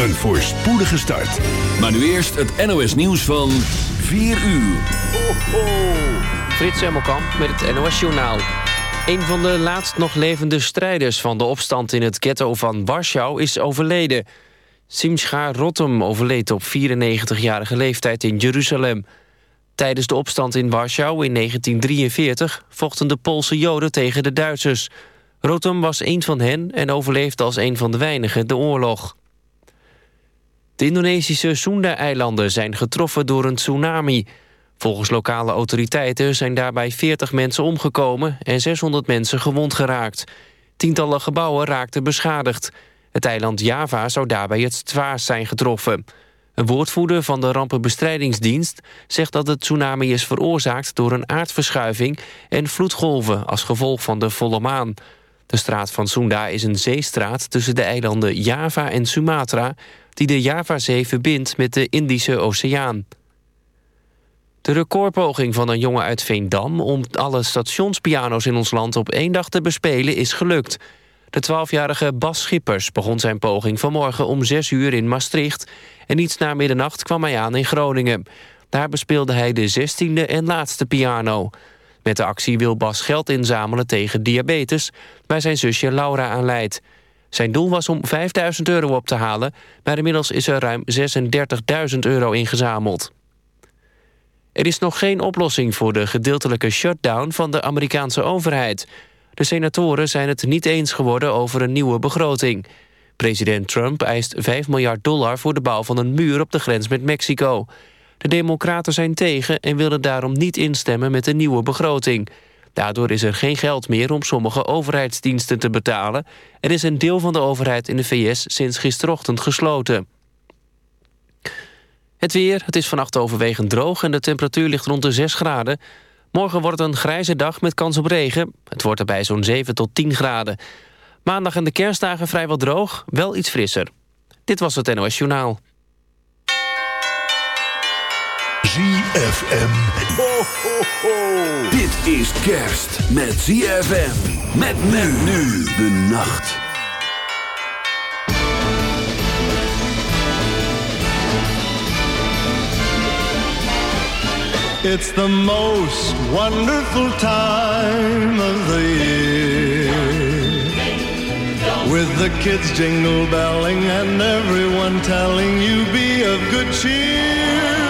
Een voorspoedige start. Maar nu eerst het NOS nieuws van 4 uur. Ho, ho. Frits Emmelkamp met het NOS Journaal. Een van de laatst nog levende strijders van de opstand in het ghetto van Warschau is overleden. Simcha Rotem overleed op 94-jarige leeftijd in Jeruzalem. Tijdens de opstand in Warschau in 1943 vochten de Poolse Joden tegen de Duitsers. Rotem was een van hen en overleefde als een van de weinigen de oorlog. De Indonesische Sunda-eilanden zijn getroffen door een tsunami. Volgens lokale autoriteiten zijn daarbij 40 mensen omgekomen... en 600 mensen gewond geraakt. Tientallen gebouwen raakten beschadigd. Het eiland Java zou daarbij het zwaarst zijn getroffen. Een woordvoerder van de rampenbestrijdingsdienst zegt dat het tsunami is veroorzaakt door een aardverschuiving en vloedgolven als gevolg van de volle maan. De straat van Sunda is een zeestraat tussen de eilanden Java en Sumatra... die de Javazee verbindt met de Indische Oceaan. De recordpoging van een jongen uit Veendam... om alle stationspiano's in ons land op één dag te bespelen is gelukt. De 12-jarige Bas Schippers begon zijn poging vanmorgen om 6 uur in Maastricht... en iets na middernacht kwam hij aan in Groningen. Daar bespeelde hij de 16e en laatste piano... Met de actie wil Bas geld inzamelen tegen diabetes... waar zijn zusje Laura aan leidt. Zijn doel was om 5000 euro op te halen... maar inmiddels is er ruim 36.000 euro ingezameld. Er is nog geen oplossing voor de gedeeltelijke shutdown van de Amerikaanse overheid. De senatoren zijn het niet eens geworden over een nieuwe begroting. President Trump eist 5 miljard dollar voor de bouw van een muur op de grens met Mexico. De democraten zijn tegen en willen daarom niet instemmen met de nieuwe begroting. Daardoor is er geen geld meer om sommige overheidsdiensten te betalen... en is een deel van de overheid in de VS sinds gisterochtend gesloten. Het weer, het is vannacht overwegend droog en de temperatuur ligt rond de 6 graden. Morgen wordt een grijze dag met kans op regen. Het wordt erbij zo'n 7 tot 10 graden. Maandag en de kerstdagen vrijwel droog, wel iets frisser. Dit was het NOS Journaal. ZFM. Ho, ho, ho. Dit is kerst met ZFM. Met men nu de nacht. It's the most wonderful time of the year. With the kids jingle belling and everyone telling you be of good cheer.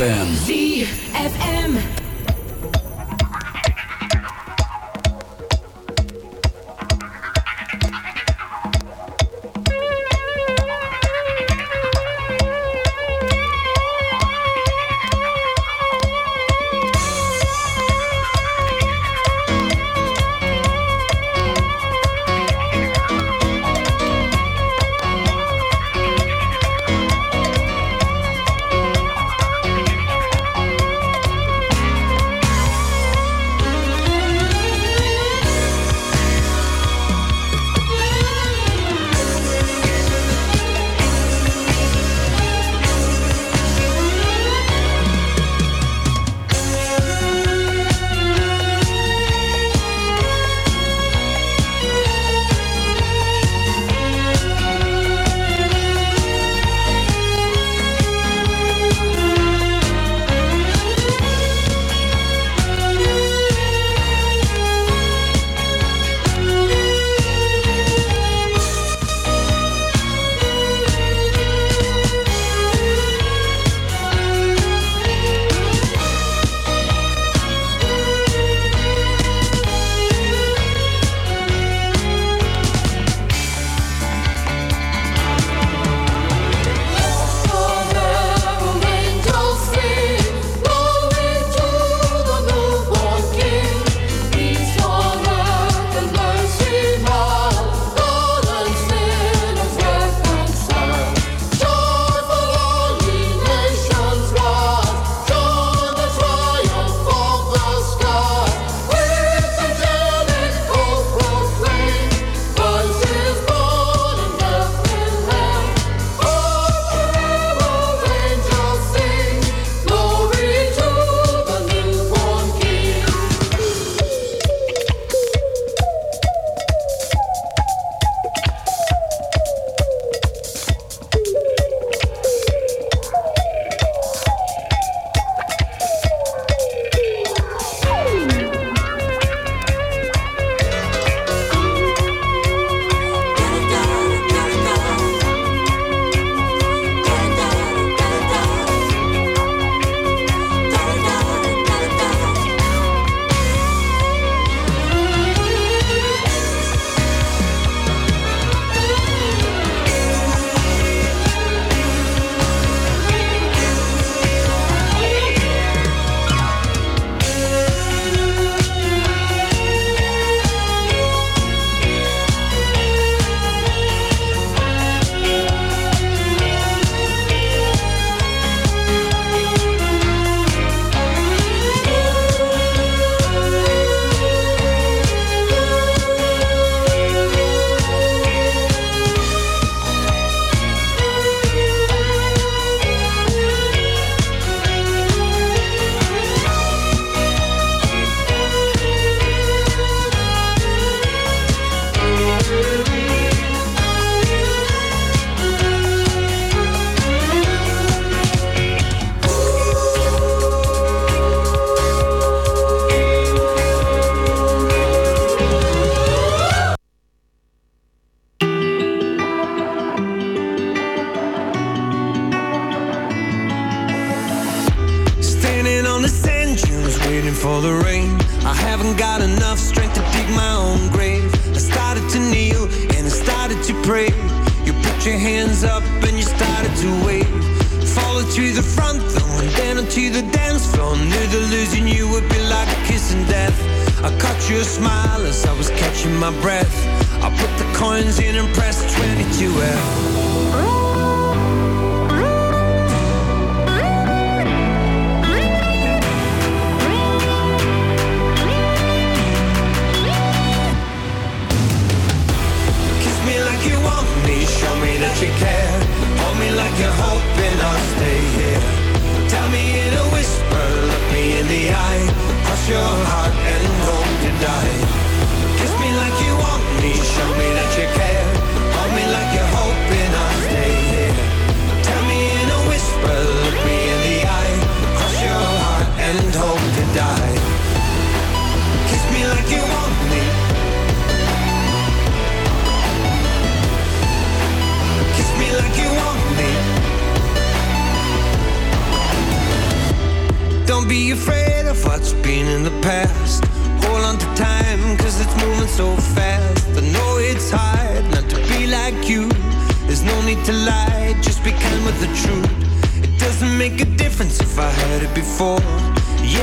ZFM.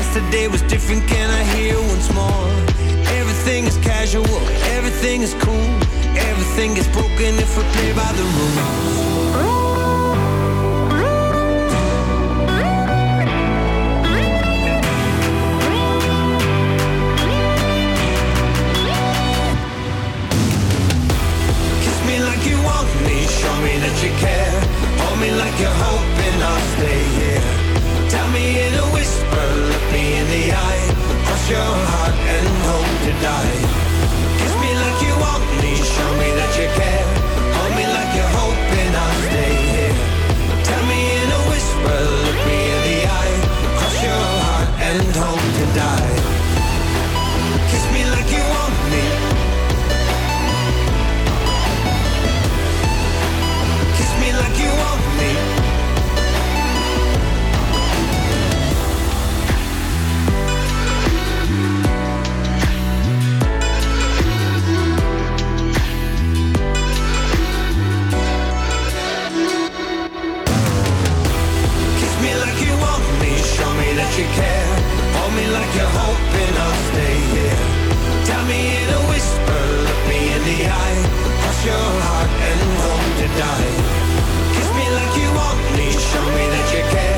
yesterday was different, can I hear once more? Everything is casual, everything is cool, everything is broken if we play by the rules. you want me, show me that you care Hold me like you're hoping I'll stay here Tell me in a whisper, look me in the eye. Cross your heart and hope to die. die. Kiss me like you want me, show me that you care.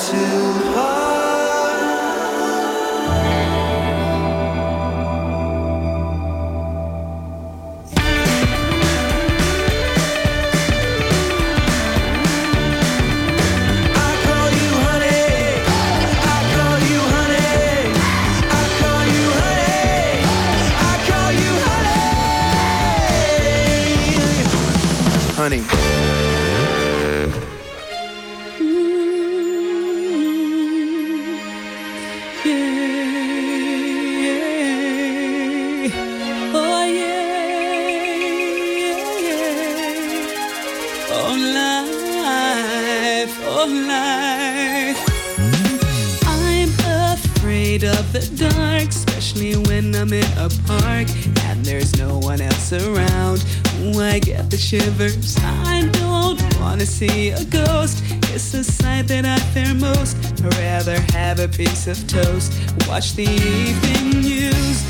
to piece of toast. Watch the evening news.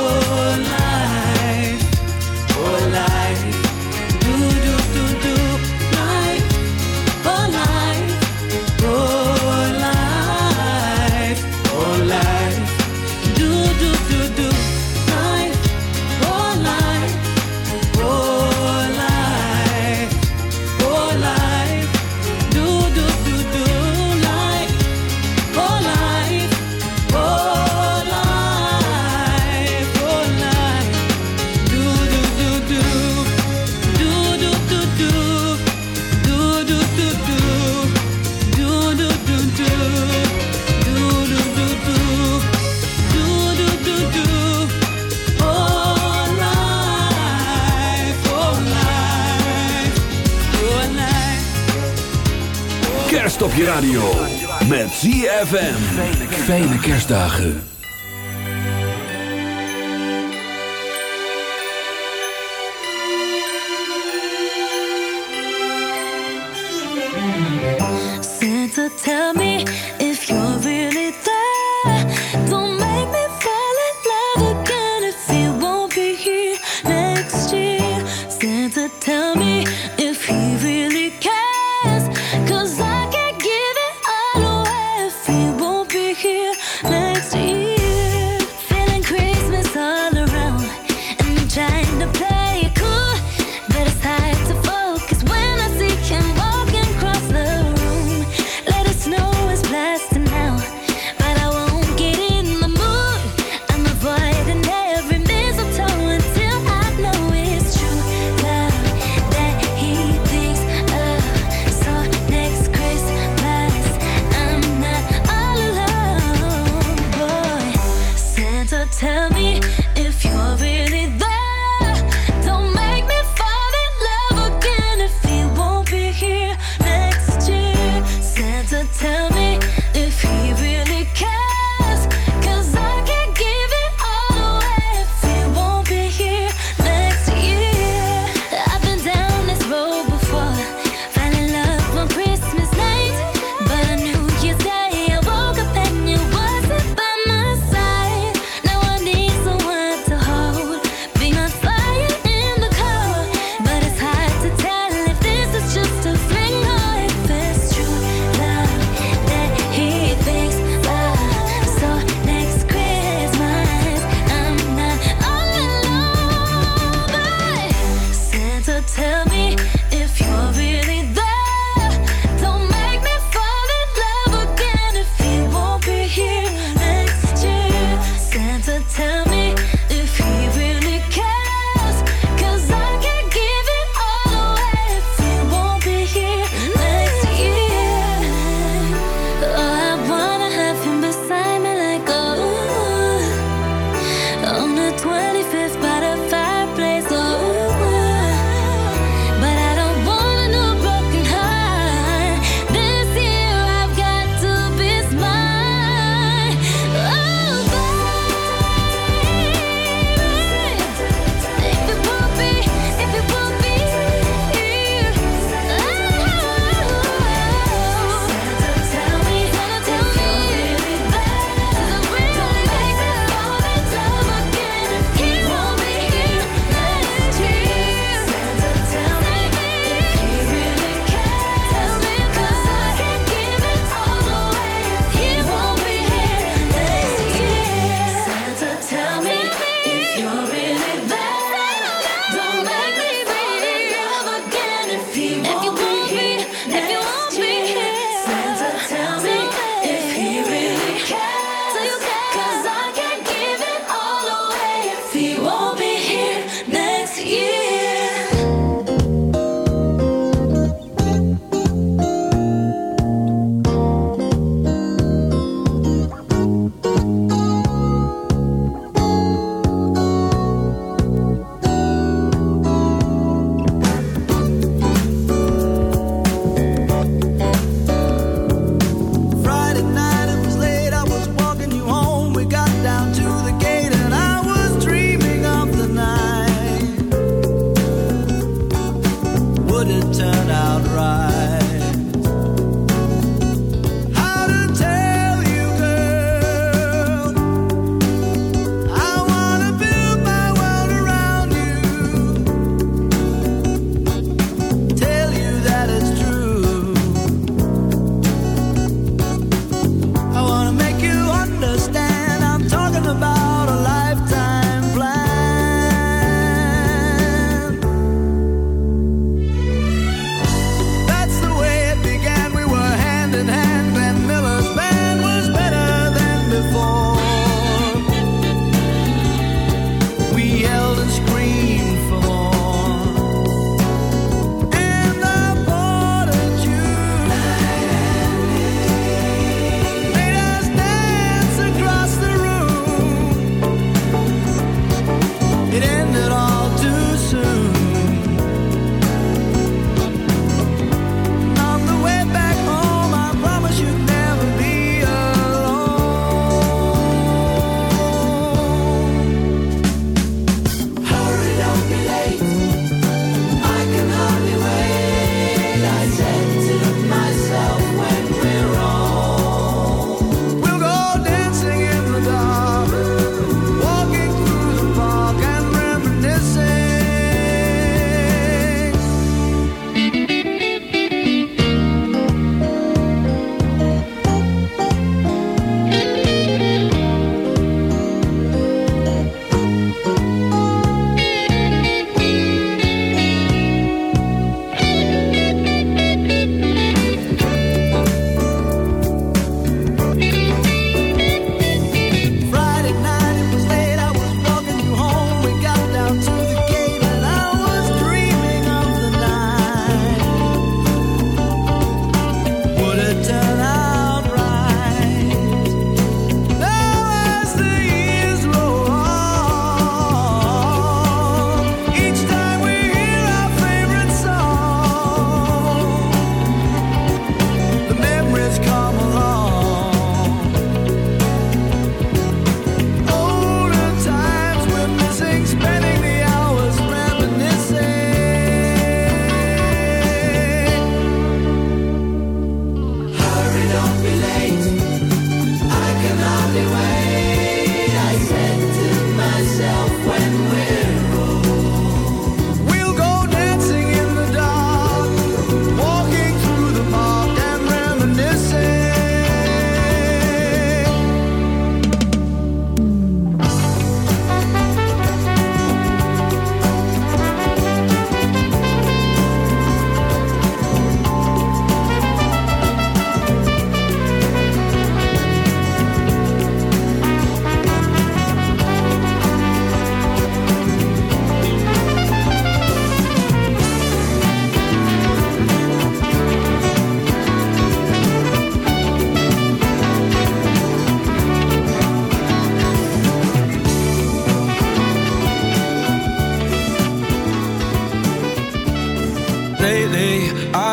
kerst op je radio. Met ZFM. Fijne kerstdagen. Santa, tell me.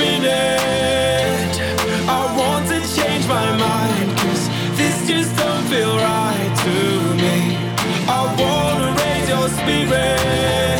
minute. I want to change my mind, cause this just don't feel right to me. I wanna raise your spirits.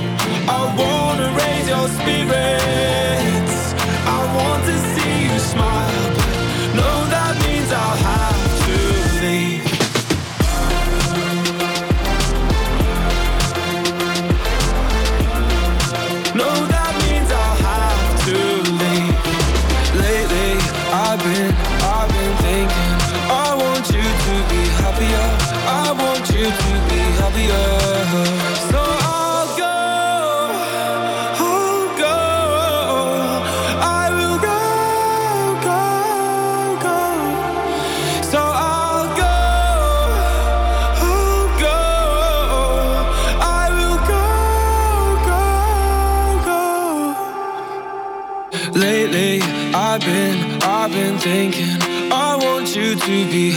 believe